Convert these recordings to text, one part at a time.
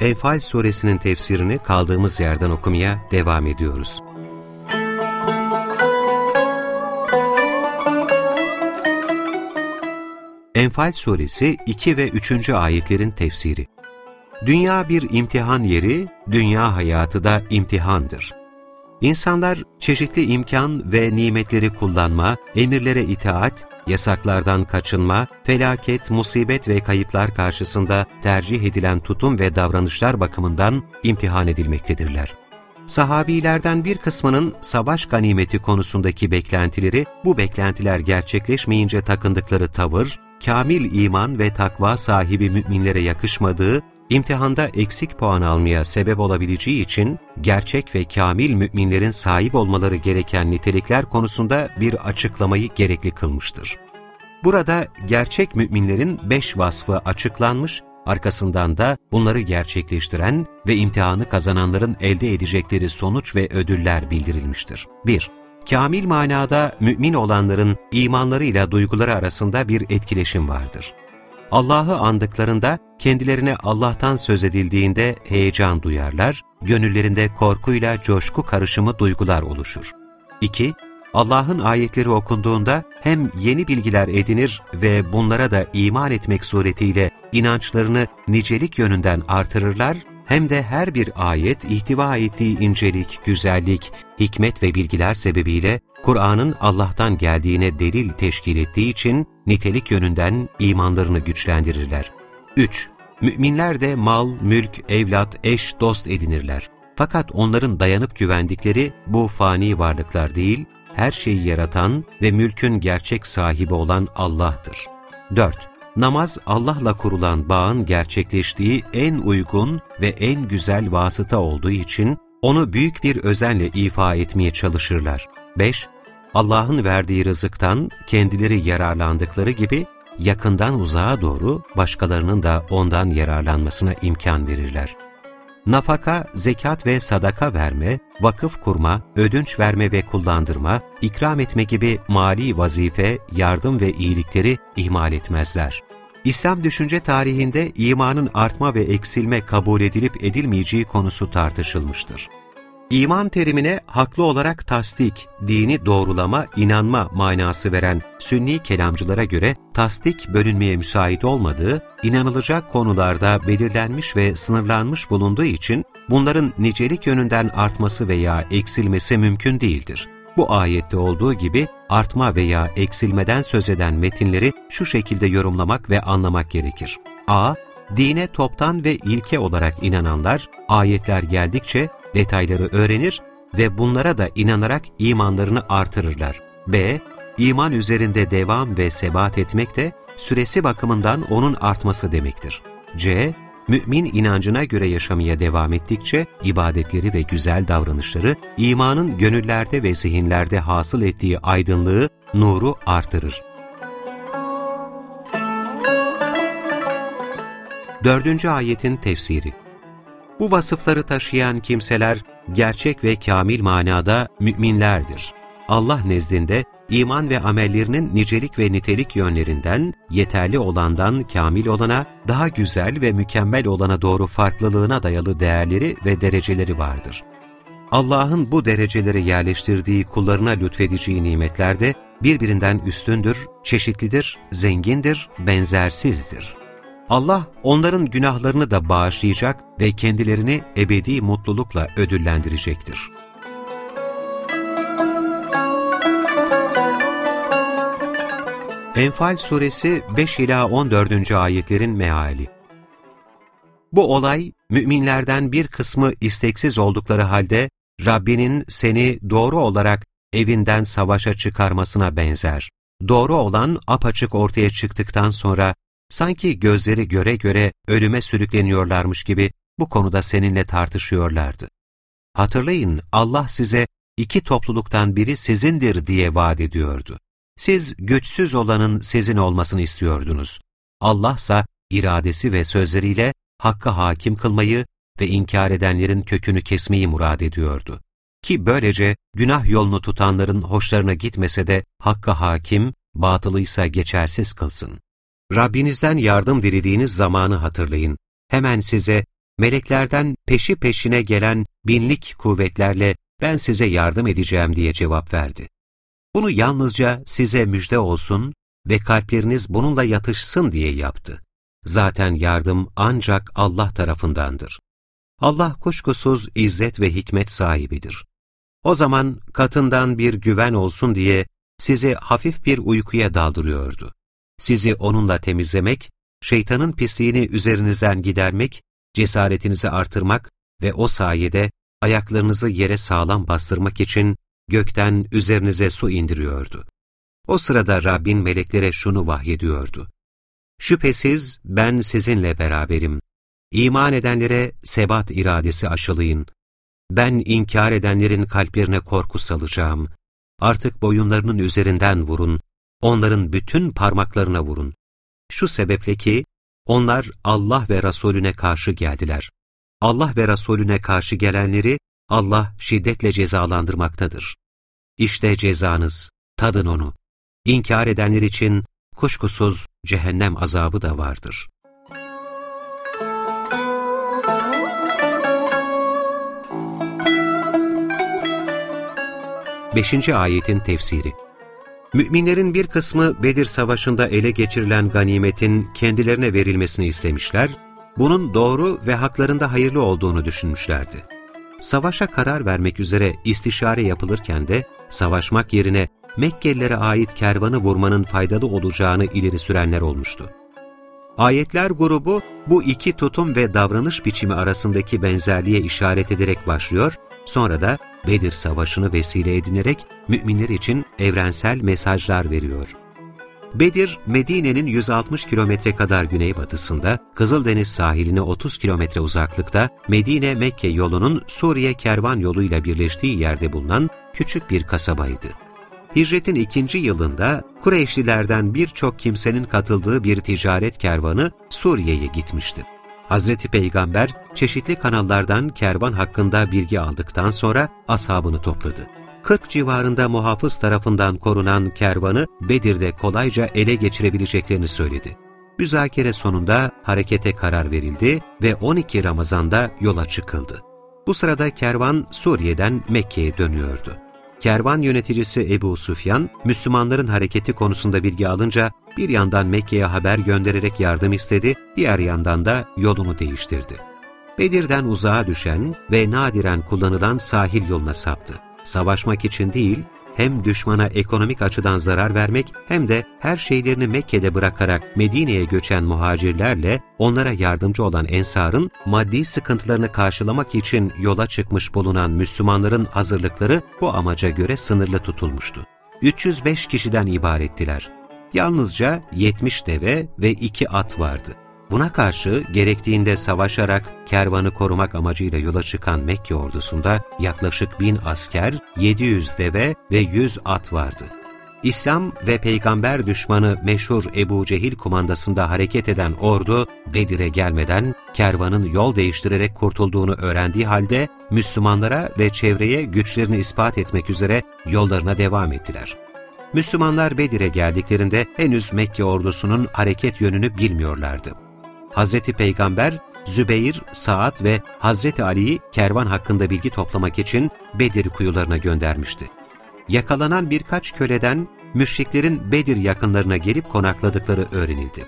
Enfal suresinin tefsirini kaldığımız yerden okumaya devam ediyoruz. Enfal suresi 2 ve 3. ayetlerin tefsiri Dünya bir imtihan yeri, dünya hayatı da imtihandır. İnsanlar çeşitli imkan ve nimetleri kullanma, emirlere itaat, yasaklardan kaçınma, felaket, musibet ve kayıplar karşısında tercih edilen tutum ve davranışlar bakımından imtihan edilmektedirler. Sahabilerden bir kısmının savaş ganimeti konusundaki beklentileri, bu beklentiler gerçekleşmeyince takındıkları tavır, kamil iman ve takva sahibi müminlere yakışmadığı imtihanda eksik puan almaya sebep olabileceği için gerçek ve kamil müminlerin sahip olmaları gereken nitelikler konusunda bir açıklamayı gerekli kılmıştır. Burada gerçek müminlerin beş vasfı açıklanmış, arkasından da bunları gerçekleştiren ve imtihanı kazananların elde edecekleri sonuç ve ödüller bildirilmiştir. 1. Kamil manada mümin olanların imanlarıyla duyguları arasında bir etkileşim vardır. Allah'ı andıklarında kendilerine Allah'tan söz edildiğinde heyecan duyarlar, gönüllerinde korkuyla coşku karışımı duygular oluşur. 2. Allah'ın ayetleri okunduğunda hem yeni bilgiler edinir ve bunlara da iman etmek suretiyle inançlarını nicelik yönünden artırırlar, hem de her bir ayet ihtiva ettiği incelik, güzellik, hikmet ve bilgiler sebebiyle Kur'an'ın Allah'tan geldiğine delil teşkil ettiği için nitelik yönünden imanlarını güçlendirirler. 3. Müminler de mal, mülk, evlat, eş, dost edinirler. Fakat onların dayanıp güvendikleri bu fani varlıklar değil, her şeyi yaratan ve mülkün gerçek sahibi olan Allah'tır. 4. Namaz Allah'la kurulan bağın gerçekleştiği en uygun ve en güzel vasıta olduğu için onu büyük bir özenle ifa etmeye çalışırlar. 5. Allah'ın verdiği rızıktan kendileri yararlandıkları gibi yakından uzağa doğru başkalarının da ondan yararlanmasına imkan verirler. Nafaka, zekat ve sadaka verme, vakıf kurma, ödünç verme ve kullandırma, ikram etme gibi mali vazife, yardım ve iyilikleri ihmal etmezler. İslam düşünce tarihinde imanın artma ve eksilme kabul edilip edilmeyeceği konusu tartışılmıştır. İman terimine haklı olarak tasdik, dini doğrulama, inanma manası veren sünni kelamcılara göre tasdik bölünmeye müsait olmadığı, inanılacak konularda belirlenmiş ve sınırlanmış bulunduğu için bunların nicelik yönünden artması veya eksilmesi mümkün değildir. Bu ayette olduğu gibi artma veya eksilmeden söz eden metinleri şu şekilde yorumlamak ve anlamak gerekir. a. Dine toptan ve ilke olarak inananlar, ayetler geldikçe detayları öğrenir ve bunlara da inanarak imanlarını artırırlar. B. İman üzerinde devam ve sebat etmek de süresi bakımından onun artması demektir. C. Mümin inancına göre yaşamaya devam ettikçe ibadetleri ve güzel davranışları imanın gönüllerde ve zihinlerde hasıl ettiği aydınlığı, nuru artırır. Dördüncü ayetin tefsiri Bu vasıfları taşıyan kimseler gerçek ve kamil manada müminlerdir. Allah nezdinde iman ve amellerinin nicelik ve nitelik yönlerinden, yeterli olandan kamil olana, daha güzel ve mükemmel olana doğru farklılığına dayalı değerleri ve dereceleri vardır. Allah'ın bu dereceleri yerleştirdiği kullarına lütfedeceği nimetler de birbirinden üstündür, çeşitlidir, zengindir, benzersizdir. Allah onların günahlarını da bağışlayacak ve kendilerini ebedi mutlulukla ödüllendirecektir. Enfal suresi 5 ila 14. ayetlerin meali. Bu olay müminlerden bir kısmı isteksiz oldukları halde Rabbinin seni doğru olarak evinden savaşa çıkarmasına benzer. Doğru olan apaçık ortaya çıktıktan sonra sanki gözleri göre göre ölüme sürükleniyorlarmış gibi bu konuda seninle tartışıyorlardı. Hatırlayın Allah size iki topluluktan biri sizindir diye vaat ediyordu. Siz güçsüz olanın sizin olmasını istiyordunuz. Allah ise iradesi ve sözleriyle hakka hakim kılmayı ve inkar edenlerin kökünü kesmeyi murad ediyordu. Ki böylece günah yolunu tutanların hoşlarına gitmese de hakka hakim, batılıysa geçersiz kılsın. Rabbinizden yardım dilediğiniz zamanı hatırlayın. Hemen size meleklerden peşi peşine gelen binlik kuvvetlerle ben size yardım edeceğim diye cevap verdi. Bunu yalnızca size müjde olsun ve kalpleriniz bununla yatışsın diye yaptı. Zaten yardım ancak Allah tarafındandır. Allah kuşkusuz izzet ve hikmet sahibidir. O zaman katından bir güven olsun diye sizi hafif bir uykuya daldırıyordu. Sizi onunla temizlemek, şeytanın pisliğini üzerinizden gidermek, cesaretinizi artırmak ve o sayede ayaklarınızı yere sağlam bastırmak için gökten üzerinize su indiriyordu. O sırada Rabbin meleklere şunu vahyediyordu. Şüphesiz ben sizinle beraberim. İman edenlere sebat iradesi aşılayın. Ben inkar edenlerin kalplerine korku salacağım. Artık boyunlarının üzerinden vurun. Onların bütün parmaklarına vurun. Şu sebeple ki onlar Allah ve Resulüne karşı geldiler. Allah ve Resulüne karşı gelenleri Allah şiddetle cezalandırmaktadır. İşte cezanız, tadın onu. İnkar edenler için kuşkusuz cehennem azabı da vardır. Beşinci ayetin tefsiri Müminlerin bir kısmı Bedir Savaşı'nda ele geçirilen ganimetin kendilerine verilmesini istemişler, bunun doğru ve haklarında hayırlı olduğunu düşünmüşlerdi. Savaşa karar vermek üzere istişare yapılırken de savaşmak yerine Mekkelilere ait kervanı vurmanın faydalı olacağını ileri sürenler olmuştu. Ayetler grubu bu iki tutum ve davranış biçimi arasındaki benzerliğe işaret ederek başlıyor, sonra da Bedir Savaşı'nı vesile edinerek müminler için evrensel mesajlar veriyor. Bedir, Medine'nin 160 kilometre kadar güneybatısında, Kızıldeniz sahiline 30 kilometre uzaklıkta, Medine-Mekke yolunun Suriye kervan yoluyla birleştiği yerde bulunan küçük bir kasabaydı. Hicretin ikinci yılında Kureyşlilerden birçok kimsenin katıldığı bir ticaret kervanı Suriye'ye gitmişti. Hazreti Peygamber çeşitli kanallardan kervan hakkında bilgi aldıktan sonra ashabını topladı. 40 civarında muhafız tarafından korunan kervanı Bedir'de kolayca ele geçirebileceklerini söyledi. Müzakere sonunda harekete karar verildi ve 12 Ramazan'da yola çıkıldı. Bu sırada kervan Suriye'den Mekke'ye dönüyordu. Kervan yöneticisi Ebu Sufyan, Müslümanların hareketi konusunda bilgi alınca bir yandan Mekke'ye haber göndererek yardım istedi, diğer yandan da yolunu değiştirdi. Bedir'den uzağa düşen ve nadiren kullanılan sahil yoluna saptı. Savaşmak için değil, hem düşmana ekonomik açıdan zarar vermek hem de her şeylerini Mekke'de bırakarak Medine'ye göçen muhacirlerle onlara yardımcı olan Ensar'ın maddi sıkıntılarını karşılamak için yola çıkmış bulunan Müslümanların hazırlıkları bu amaca göre sınırlı tutulmuştu. 305 kişiden ibarettiler. Yalnızca 70 deve ve 2 at vardı. Buna karşı gerektiğinde savaşarak kervanı korumak amacıyla yola çıkan Mekke ordusunda yaklaşık bin asker, 700 deve ve 100 at vardı. İslam ve peygamber düşmanı meşhur Ebu Cehil kumandasında hareket eden ordu Bedir'e gelmeden kervanın yol değiştirerek kurtulduğunu öğrendiği halde Müslümanlara ve çevreye güçlerini ispat etmek üzere yollarına devam ettiler. Müslümanlar Bedir'e geldiklerinde henüz Mekke ordusunun hareket yönünü bilmiyorlardı. Hazreti Peygamber, Zübeyir, Saad ve Hazreti Ali'yi kervan hakkında bilgi toplamak için Bedir kuyularına göndermişti. Yakalanan birkaç köleden müşriklerin Bedir yakınlarına gelip konakladıkları öğrenildi.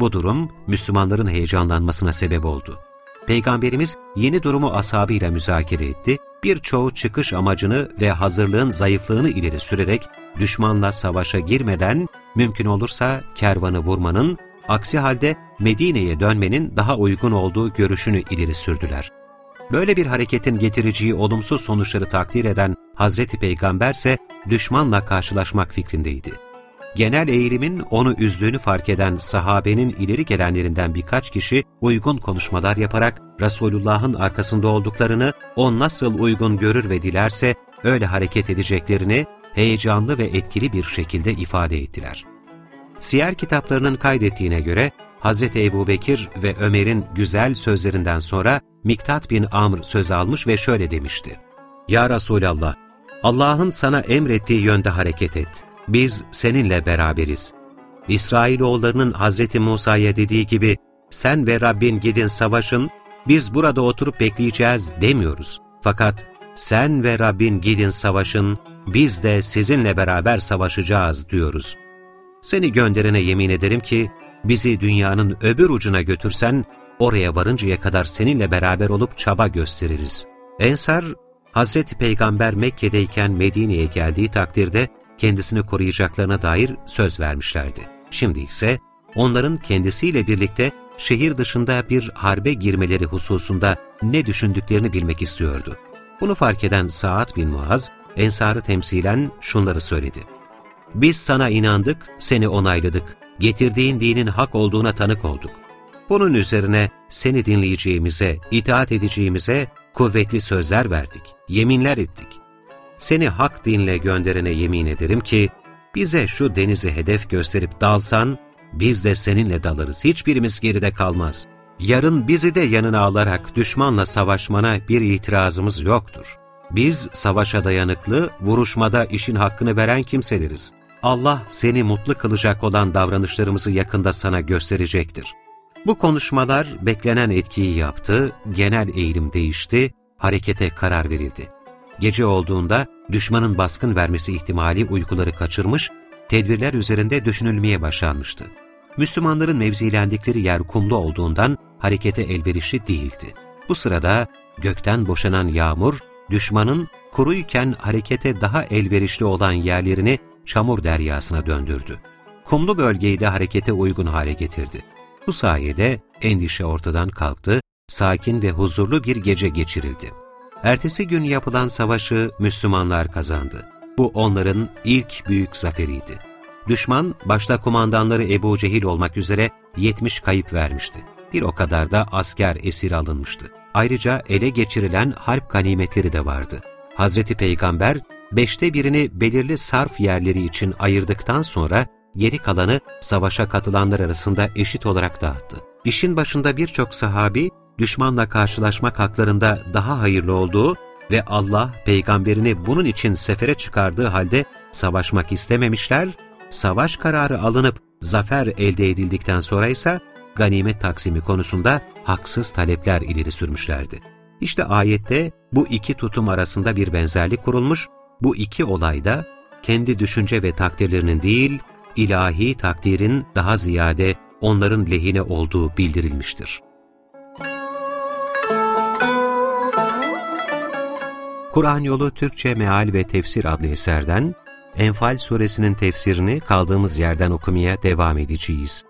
Bu durum Müslümanların heyecanlanmasına sebep oldu. Peygamberimiz yeni durumu ashabıyla müzakere etti, birçoğu çıkış amacını ve hazırlığın zayıflığını ileri sürerek düşmanla savaşa girmeden mümkün olursa kervanı vurmanın Aksi halde Medine'ye dönmenin daha uygun olduğu görüşünü ileri sürdüler. Böyle bir hareketin getireceği olumsuz sonuçları takdir eden Hazreti Peygamber ise düşmanla karşılaşmak fikrindeydi. genel eğilimin onu üzdüğünü fark eden sahabenin ileri gelenlerinden birkaç kişi uygun konuşmalar yaparak Resulullah'ın arkasında olduklarını, o nasıl uygun görür ve dilerse öyle hareket edeceklerini heyecanlı ve etkili bir şekilde ifade ettiler. Siyer kitaplarının kaydettiğine göre Hz. Ebu Bekir ve Ömer'in güzel sözlerinden sonra Miktat bin Amr söz almış ve şöyle demişti. Ya Resulallah, Allah'ın sana emrettiği yönde hareket et. Biz seninle beraberiz. İsrailoğullarının Hz. Musa'ya dediği gibi, sen ve Rabbin gidin savaşın, biz burada oturup bekleyeceğiz demiyoruz. Fakat sen ve Rabbin gidin savaşın, biz de sizinle beraber savaşacağız diyoruz. Seni gönderene yemin ederim ki, bizi dünyanın öbür ucuna götürsen, oraya varıncaya kadar seninle beraber olup çaba gösteririz. Ensar, Hazreti Peygamber Mekke'deyken Medine'ye geldiği takdirde kendisini koruyacaklarına dair söz vermişlerdi. Şimdi ise onların kendisiyle birlikte şehir dışında bir harbe girmeleri hususunda ne düşündüklerini bilmek istiyordu. Bunu fark eden Sa'd bin Muaz, Ensar'ı temsilen şunları söyledi. Biz sana inandık, seni onayladık. Getirdiğin dinin hak olduğuna tanık olduk. Bunun üzerine seni dinleyeceğimize, itaat edeceğimize kuvvetli sözler verdik, yeminler ettik. Seni hak dinle gönderene yemin ederim ki, bize şu denizi hedef gösterip dalsan, biz de seninle dalarız, hiçbirimiz geride kalmaz. Yarın bizi de yanına alarak düşmanla savaşmana bir itirazımız yoktur. Biz savaşa dayanıklı, vuruşmada işin hakkını veren kimseleriz. Allah seni mutlu kılacak olan davranışlarımızı yakında sana gösterecektir. Bu konuşmalar beklenen etkiyi yaptı, genel eğilim değişti, harekete karar verildi. Gece olduğunda düşmanın baskın vermesi ihtimali uykuları kaçırmış, tedbirler üzerinde düşünülmeye başlanmıştı. Müslümanların mevzilendikleri yer kumlu olduğundan harekete elverişli değildi. Bu sırada gökten boşanan yağmur, düşmanın kuruyken harekete daha elverişli olan yerlerini çamur deryasına döndürdü. Kumlu bölgeyi de harekete uygun hale getirdi. Bu sayede endişe ortadan kalktı, sakin ve huzurlu bir gece geçirildi. Ertesi gün yapılan savaşı Müslümanlar kazandı. Bu onların ilk büyük zaferiydi. Düşman, başta kumandanları Ebu Cehil olmak üzere 70 kayıp vermişti. Bir o kadar da asker esir alınmıştı. Ayrıca ele geçirilen harp ganimetleri de vardı. Hazreti Peygamber, beşte birini belirli sarf yerleri için ayırdıktan sonra geri kalanı savaşa katılanlar arasında eşit olarak dağıttı. İşin başında birçok sahabi, düşmanla karşılaşmak haklarında daha hayırlı olduğu ve Allah peygamberini bunun için sefere çıkardığı halde savaşmak istememişler, savaş kararı alınıp zafer elde edildikten sonra ise ganimet taksimi konusunda haksız talepler ileri sürmüşlerdi. İşte ayette bu iki tutum arasında bir benzerlik kurulmuş, bu iki olayda kendi düşünce ve takdirlerinin değil, ilahi takdirin daha ziyade onların lehine olduğu bildirilmiştir. Kur'an Yolu Türkçe Meal ve Tefsir adlı eserden Enfal suresinin tefsirini kaldığımız yerden okumaya devam edeceğiz.